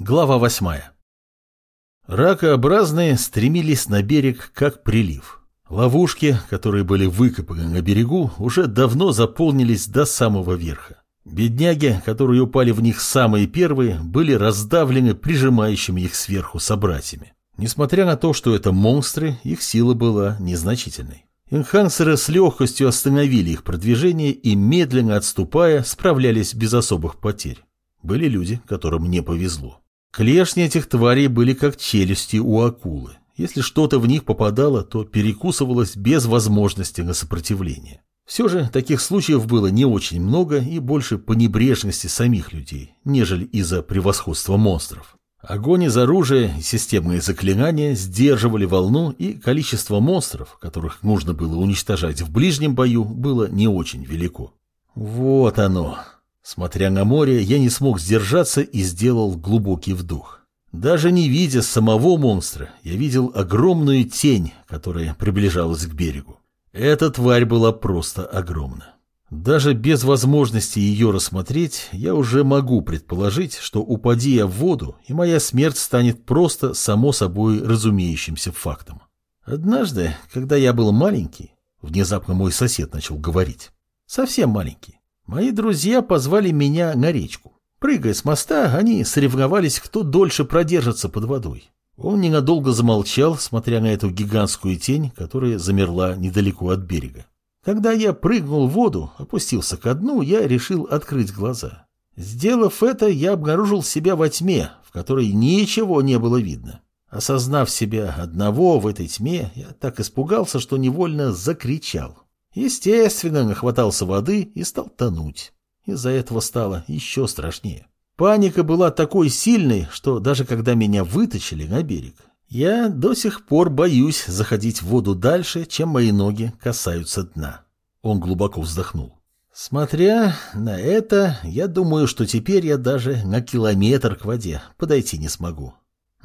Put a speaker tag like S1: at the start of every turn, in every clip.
S1: Глава восьмая. Ракообразные стремились на берег как прилив. Ловушки, которые были выкопаны на берегу, уже давно заполнились до самого верха. Бедняги, которые упали в них самые первые, были раздавлены прижимающими их сверху собратьями. Несмотря на то, что это монстры, их сила была незначительной. Энхансеры с легкостью остановили их продвижение и, медленно отступая, справлялись без особых потерь. Были люди, которым не повезло. Клешни этих тварей были как челюсти у акулы. Если что-то в них попадало, то перекусывалось без возможности на сопротивление. Все же таких случаев было не очень много и больше по небрежности самих людей, нежели из-за превосходства монстров. Огонь из оружия и системные заклинания сдерживали волну, и количество монстров, которых нужно было уничтожать в ближнем бою, было не очень велико. Вот оно, Смотря на море, я не смог сдержаться и сделал глубокий вдох. Даже не видя самого монстра, я видел огромную тень, которая приближалась к берегу. Эта тварь была просто огромна. Даже без возможности ее рассмотреть, я уже могу предположить, что упади я в воду, и моя смерть станет просто само собой разумеющимся фактом. Однажды, когда я был маленький, внезапно мой сосед начал говорить. Совсем маленький. Мои друзья позвали меня на речку. Прыгая с моста, они соревновались, кто дольше продержится под водой. Он ненадолго замолчал, смотря на эту гигантскую тень, которая замерла недалеко от берега. Когда я прыгнул в воду, опустился ко дну, я решил открыть глаза. Сделав это, я обнаружил себя во тьме, в которой ничего не было видно. Осознав себя одного в этой тьме, я так испугался, что невольно закричал. Естественно, нахватался воды и стал тонуть. Из-за этого стало еще страшнее. Паника была такой сильной, что даже когда меня вытащили на берег, я до сих пор боюсь заходить в воду дальше, чем мои ноги касаются дна. Он глубоко вздохнул. Смотря на это, я думаю, что теперь я даже на километр к воде подойти не смогу.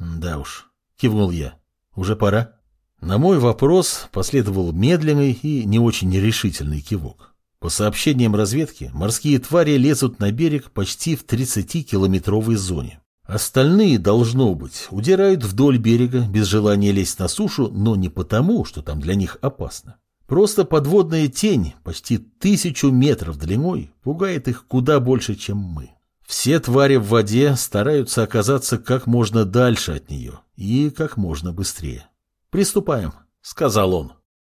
S1: Да уж, кивнул я. Уже пора? На мой вопрос последовал медленный и не очень нерешительный кивок. По сообщениям разведки, морские твари лезут на берег почти в 30-километровой зоне. Остальные, должно быть, удирают вдоль берега без желания лезть на сушу, но не потому, что там для них опасно. Просто подводная тень, почти тысячу метров длиной, пугает их куда больше, чем мы. Все твари в воде стараются оказаться как можно дальше от нее и как можно быстрее. «Приступаем», — сказал он.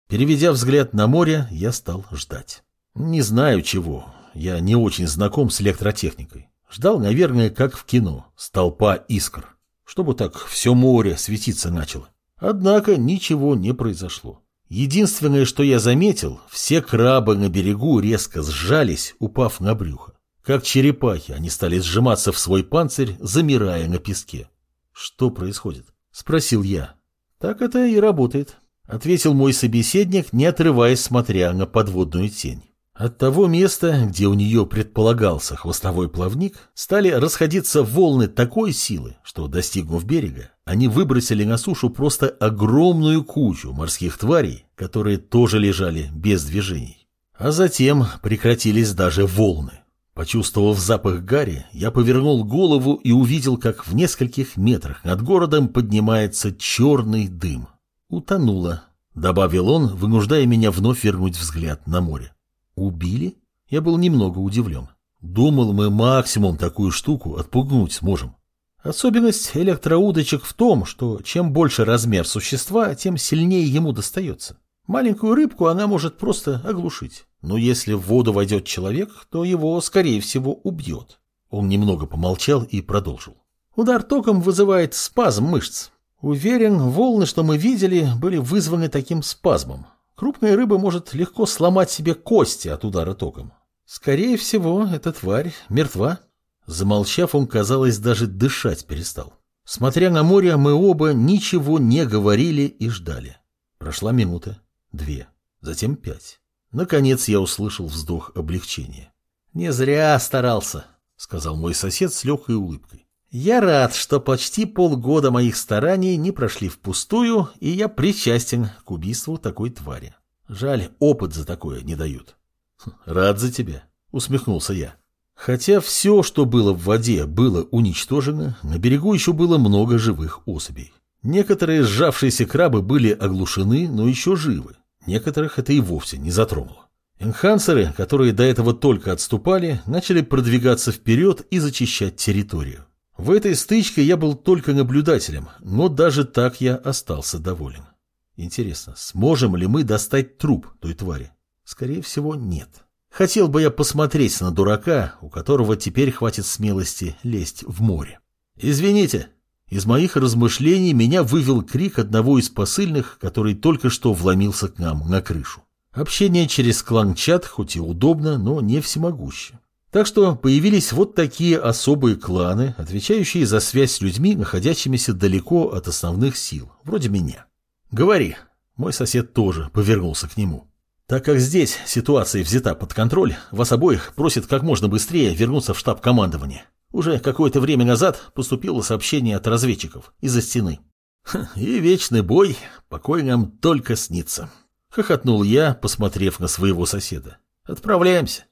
S1: Переведя взгляд на море, я стал ждать. Не знаю чего, я не очень знаком с электротехникой. Ждал, наверное, как в кино, столпа искр, чтобы так все море светиться начало. Однако ничего не произошло. Единственное, что я заметил, все крабы на берегу резко сжались, упав на брюхо. Как черепахи, они стали сжиматься в свой панцирь, замирая на песке. «Что происходит?» — спросил я, так это и работает, ответил мой собеседник, не отрываясь, смотря на подводную тень. От того места, где у нее предполагался хвостовой плавник, стали расходиться волны такой силы, что, достигнув берега, они выбросили на сушу просто огромную кучу морских тварей, которые тоже лежали без движений. А затем прекратились даже волны. Почувствовав запах гари, я повернул голову и увидел, как в нескольких метрах над городом поднимается черный дым. Утонула, добавил он, вынуждая меня вновь вернуть взгляд на море. Убили? Я был немного удивлен. Думал, мы максимум такую штуку отпугнуть сможем. Особенность электроудочек в том, что чем больше размер существа, тем сильнее ему достается. Маленькую рыбку она может просто оглушить. Но если в воду войдет человек, то его, скорее всего, убьет. Он немного помолчал и продолжил. Удар током вызывает спазм мышц. Уверен, волны, что мы видели, были вызваны таким спазмом. Крупная рыба может легко сломать себе кости от удара током. Скорее всего, эта тварь мертва. Замолчав, он, казалось, даже дышать перестал. Смотря на море, мы оба ничего не говорили и ждали. Прошла минута две, затем пять. Наконец я услышал вздох облегчения. «Не зря старался», — сказал мой сосед с легкой улыбкой. «Я рад, что почти полгода моих стараний не прошли впустую, и я причастен к убийству такой твари. Жаль, опыт за такое не дают». «Хм, «Рад за тебя», — усмехнулся я. Хотя все, что было в воде, было уничтожено, на берегу еще было много живых особей. Некоторые сжавшиеся крабы были оглушены, но еще живы. Некоторых это и вовсе не затронуло. Энхансеры, которые до этого только отступали, начали продвигаться вперед и зачищать территорию. В этой стычке я был только наблюдателем, но даже так я остался доволен. Интересно, сможем ли мы достать труп той твари? Скорее всего, нет. Хотел бы я посмотреть на дурака, у которого теперь хватит смелости лезть в море. Извините, из моих размышлений меня вывел крик одного из посыльных, который только что вломился к нам на крышу. Общение через клан-чат хоть и удобно, но не всемогуще. Так что появились вот такие особые кланы, отвечающие за связь с людьми, находящимися далеко от основных сил, вроде меня. «Говори». Мой сосед тоже повернулся к нему. Так как здесь ситуация взята под контроль, вас обоих просят как можно быстрее вернуться в штаб командования. Уже какое-то время назад поступило сообщение от разведчиков из-за стены. И вечный бой, покой нам только снится. Хохотнул я, посмотрев на своего соседа. Отправляемся.